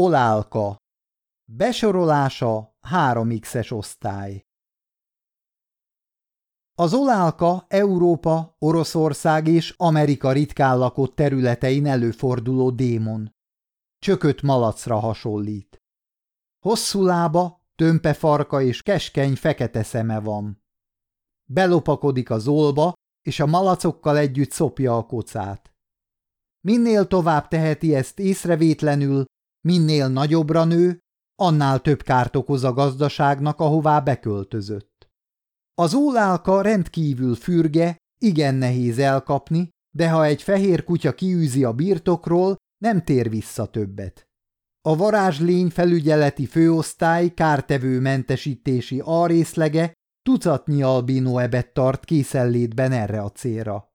Olálka Besorolása 3x-es osztály Az olálka Európa, Oroszország és Amerika ritkán lakott területein előforduló démon. Csökött malacra hasonlít. Hosszú lába, tömpe farka és keskeny fekete szeme van. Belopakodik az olba, és a malacokkal együtt szopja a kocát. Minél tovább teheti ezt észrevétlenül, minél nagyobbra nő, annál több kárt okoz a gazdaságnak, ahová beköltözött. Az ólálka rendkívül fürge, igen nehéz elkapni, de ha egy fehér kutya kiűzi a birtokról, nem tér vissza többet. A varázslény felügyeleti főosztály kártevő mentesítési alrészlege tucatnyi albino ebet tart készenlétben erre a célra.